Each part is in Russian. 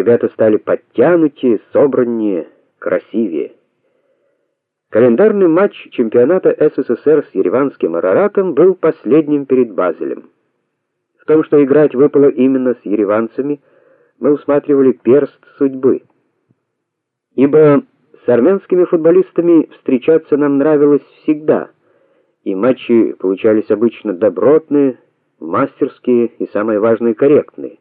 Ребята стали подтянутее, собраннее, красивее. Календарный матч чемпионата СССР с ереванским Араратом был последним перед Базелем. В том, что играть выпало именно с ереванцами, мы усматривали перст судьбы. Ибо с армянскими футболистами встречаться нам нравилось всегда, и матчи получались обычно добротные, мастерские и самое важное корректные.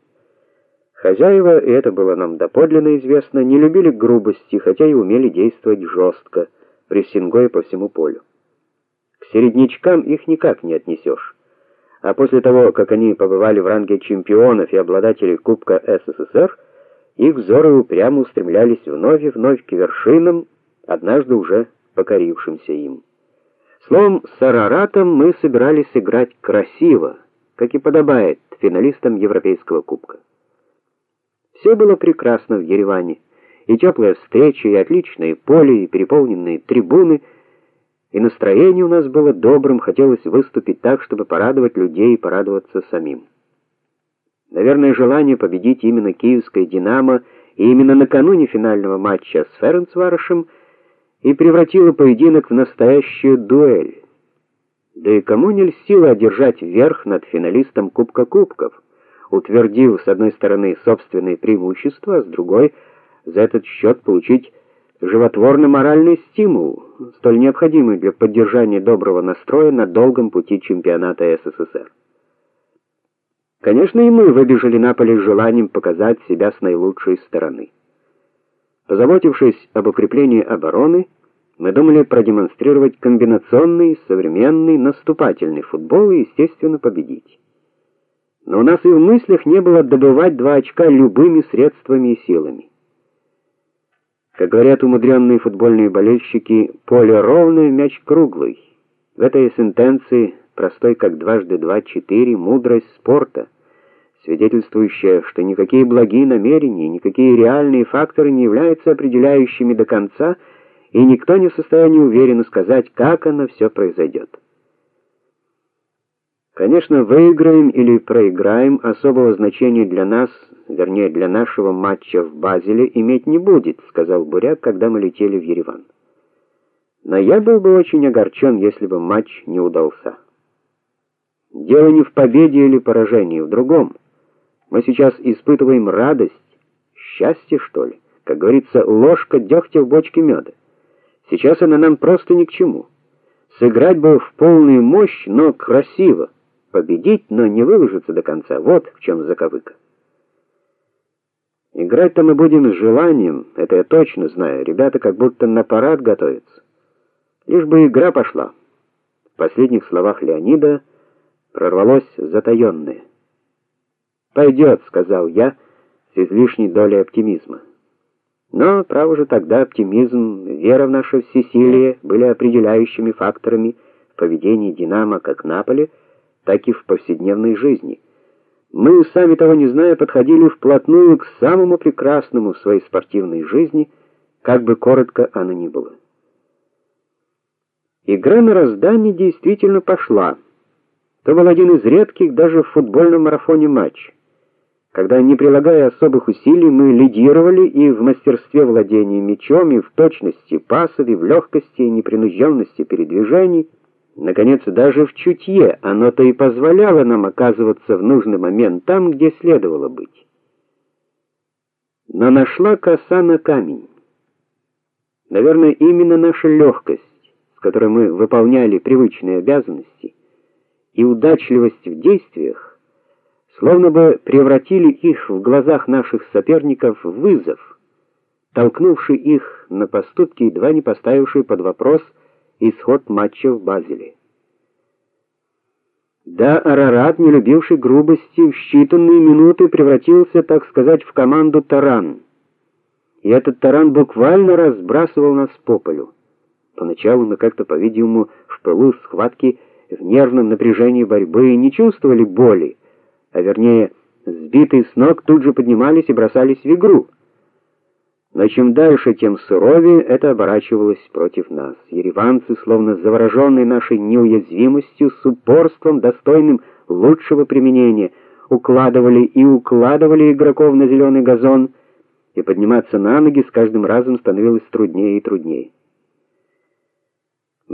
Хозяева, и это было нам доподлинно известно, не любили грубости, хотя и умели действовать жестко, прессингуя по всему полю. К середнячкам их никак не отнесешь. А после того, как они побывали в ранге чемпионов и обладателей Кубка СССР, их взоры упрямо устремлялись вновь и вновь к вершинам, однажды уже покорившимся им. Словом, с Араратом мы собирались играть красиво, как и подобает финалистам Европейского кубка. Все было прекрасно в Ереване. И теплая встреча, и отличное поле, и переполненные трибуны, и настроение у нас было добрым, хотелось выступить так, чтобы порадовать людей и порадоваться самим. Наверное, желание победить именно киевское Динамо и именно накануне финального матча с Ференцварышем и превратило поединок в настоящую дуэль. Да и кому не льстило одержать верх над финалистом Кубка Кубков? Утвердил с одной стороны собственные преимущества, а с другой за этот счет получить животворно-моральный стимул, столь необходимый для поддержания доброго настроя на долгом пути чемпионата СССР. Конечно, и мы выбежали на поле с желанием показать себя с наилучшей стороны. Позаботившись об укреплении обороны, мы думали продемонстрировать комбинационный, современный, наступательный футбол и, естественно, победить но у нас и в мыслях не было добывать два очка любыми средствами и силами. Как говорят умудренные футбольные болельщики, поле ровное, мяч круглый. В этой сентенции, простой как дважды два четыре, мудрость спорта, свидетельствующая, что никакие благие намерения, никакие реальные факторы не являются определяющими до конца, и никто не в состоянии уверенно сказать, как оно все произойдет. Конечно, выиграем или проиграем особого значения для нас, вернее, для нашего матча в Базеле иметь не будет, сказал Буряк, когда мы летели в Ереван. Но я был бы очень огорчен, если бы матч не удался. Дело не в победе или поражении, в другом. Мы сейчас испытываем радость, счастье, что ли? Как говорится, ложка дегтя в бочке меда. Сейчас она нам просто ни к чему. Сыграть бы в полную мощь, но красиво победить, но не выложиться до конца. Вот в чем заковыка. Играть-то мы будем с желанием, это я точно знаю. Ребята как будто на парад готовятся. Лишь бы игра пошла. В последних словах Леонида прорвалось затаённое. «Пойдет», — сказал я с излишней долей оптимизма. Но, право же, тогда оптимизм, вера в наше всесилие были определяющими факторами в поведении Динамо как Наполи так и в повседневной жизни. Мы, сами того не зная, подходили вплотную к самому прекрасному в своей спортивной жизни, как бы коротко она ни была. Игра на раздание действительно пошла. Это был один из редких даже в футбольном марафоне матч, когда, не прилагая особых усилий, мы лидировали и в мастерстве владения мячом, и в точности пасов, и в легкости и непринужденности передвижений. Наконец, даже в чутье оно-то и позволяло нам оказываться в нужный момент там, где следовало быть. Но нашла коса на камень. Наверное, именно наша легкость, с которой мы выполняли привычные обязанности, и удачливость в действиях, словно бы превратили их в глазах наших соперников в вызов, толкнувший их на поступки, едва не поставивший под вопрос исход матча в Базеле. Да, Арарат, не любивший грубости, в считанные минуты превратился, так сказать, в команду таран. И этот таран буквально разбрасывал нас по полю. Поначалу мы как-то, по-видимому, в пылу схватки, в нервном напряжении борьбы не чувствовали боли, а вернее, сбитые с ног тут же поднимались и бросались в игру. Но чем дальше, тем суровее это оборачивалось против нас. Ереванцы, словно завороженные нашей неуязвимостью, с упорством достойным лучшего применения, укладывали и укладывали игроков на зеленый газон, и подниматься на ноги с каждым разом становилось труднее и труднее.